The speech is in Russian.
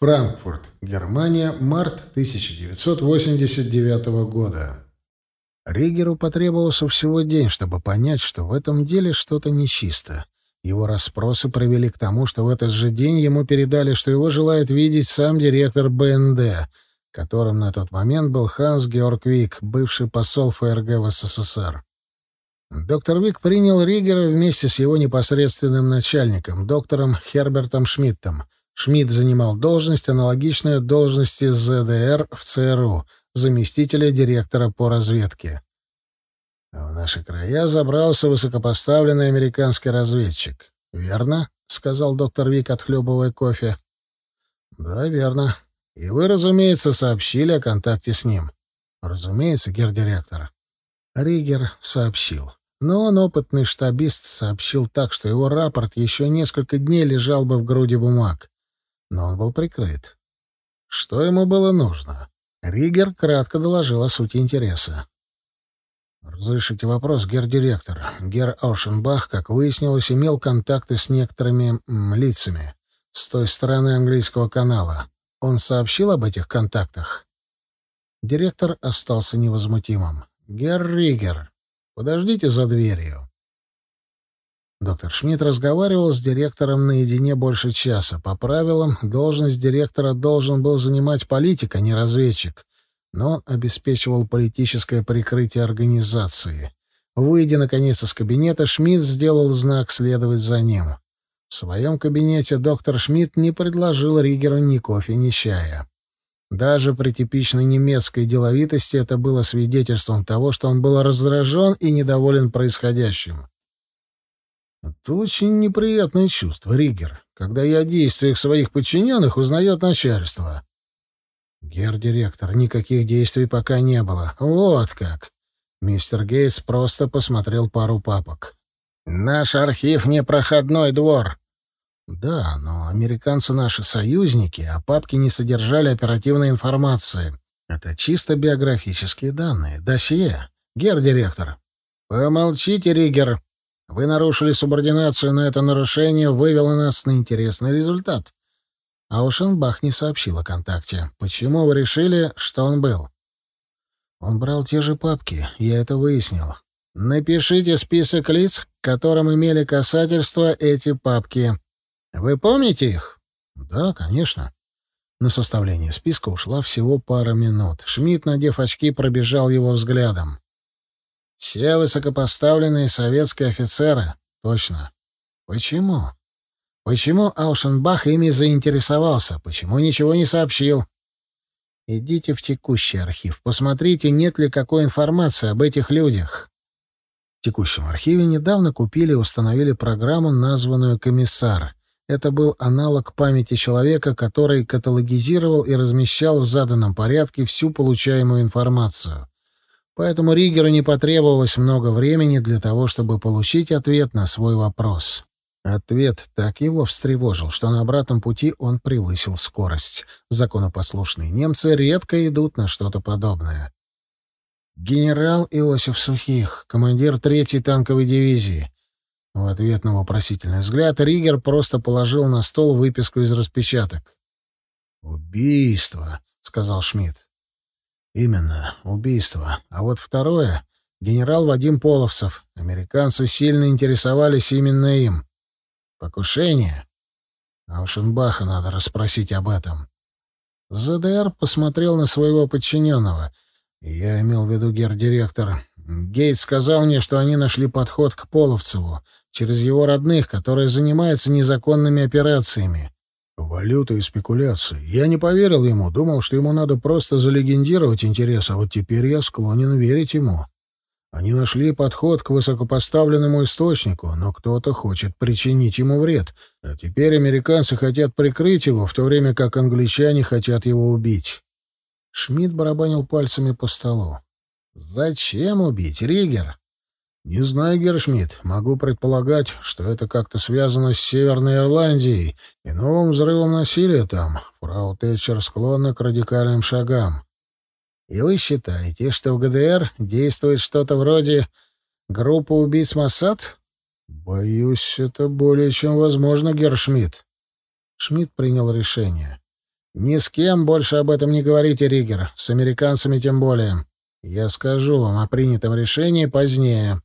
Франкфурт, Германия, март 1989 года. Ригеру потребовался всего день, чтобы понять, что в этом деле что-то нечисто. Его расспросы привели к тому, что в этот же день ему передали, что его желает видеть сам директор БНД, которым на тот момент был Ханс Георг Вик, бывший посол ФРГ в СССР. Доктор Вик принял Ригера вместе с его непосредственным начальником, доктором Хербертом Шмидтом — Шмидт занимал должность, аналогичную должности ЗДР в ЦРУ, заместителя директора по разведке. А в наши края забрался высокопоставленный американский разведчик. «Верно?» — сказал доктор Вик, отхлебывая кофе. «Да, верно. И вы, разумеется, сообщили о контакте с ним». «Разумеется, гердиректор». Ригер сообщил. Но он, опытный штабист, сообщил так, что его рапорт еще несколько дней лежал бы в груди бумаг но он был прикрыт. Что ему было нужно? Ригер кратко доложил о сути интереса. «Разрешите вопрос, гер-директор. Гер Аушенбах, как выяснилось, имел контакты с некоторыми м, лицами с той стороны английского канала. Он сообщил об этих контактах?» Директор остался невозмутимым. «Гер Ригер, подождите за дверью». Доктор Шмидт разговаривал с директором наедине больше часа. По правилам, должность директора должен был занимать политик, а не разведчик. Но он обеспечивал политическое прикрытие организации. Выйдя, наконец, из кабинета, Шмидт сделал знак следовать за ним. В своем кабинете доктор Шмидт не предложил Ригеру ни кофе, ни чая. Даже при типичной немецкой деловитости это было свидетельством того, что он был раздражен и недоволен происходящим. Это очень неприятное чувство, Ригер, когда я о действиях своих подчиненных узнает начальство. Гер-директор, никаких действий пока не было. Вот как. Мистер Гейтс просто посмотрел пару папок. Наш архив не проходной двор. Да, но американцы наши союзники, а папки не содержали оперативной информации. Это чисто биографические данные, досье. Гер-директор. Помолчите, Ригер. Вы нарушили субординацию, но это нарушение вывело нас на интересный результат. Аушенбах не сообщил о контакте. Почему вы решили, что он был? Он брал те же папки, я это выяснил. Напишите список лиц, к которым имели касательство эти папки. Вы помните их? Да, конечно. На составление списка ушла всего пара минут. Шмидт, надев очки, пробежал его взглядом. Все высокопоставленные советские офицеры. Точно. Почему? Почему Аушенбах ими заинтересовался? Почему ничего не сообщил? Идите в текущий архив, посмотрите, нет ли какой информации об этих людях. В текущем архиве недавно купили и установили программу, названную «Комиссар». Это был аналог памяти человека, который каталогизировал и размещал в заданном порядке всю получаемую информацию. Поэтому Ригеру не потребовалось много времени для того, чтобы получить ответ на свой вопрос. Ответ так его встревожил, что на обратном пути он превысил скорость. Законопослушные немцы редко идут на что-то подобное. «Генерал Иосиф Сухих, командир третьей танковой дивизии». В ответ на вопросительный взгляд Ригер просто положил на стол выписку из распечаток. «Убийство», — сказал Шмидт. Именно, убийство. А вот второе — генерал Вадим Половцев. Американцы сильно интересовались именно им. Покушение? А Ушенбаха надо расспросить об этом. ЗДР посмотрел на своего подчиненного. Я имел в виду гер-директор. Гейт сказал мне, что они нашли подход к Половцеву через его родных, которые занимаются незаконными операциями. Валюта и спекуляции. Я не поверил ему, думал, что ему надо просто залегендировать интерес, а вот теперь я склонен верить ему. Они нашли подход к высокопоставленному источнику, но кто-то хочет причинить ему вред. А теперь американцы хотят прикрыть его, в то время как англичане хотят его убить. Шмидт барабанил пальцами по столу. «Зачем убить, Ригер? «Не знаю, Гершмидт. Могу предполагать, что это как-то связано с Северной Ирландией и новым взрывом насилия там. Фрау Тэтчер склонна к радикальным шагам. И вы считаете, что в ГДР действует что-то вроде группы убийц Моссад?» «Боюсь, это более чем возможно, Гершмидт». Шмидт принял решение. Ни с кем больше об этом не говорите, Ригер, с американцами тем более. Я скажу вам о принятом решении позднее.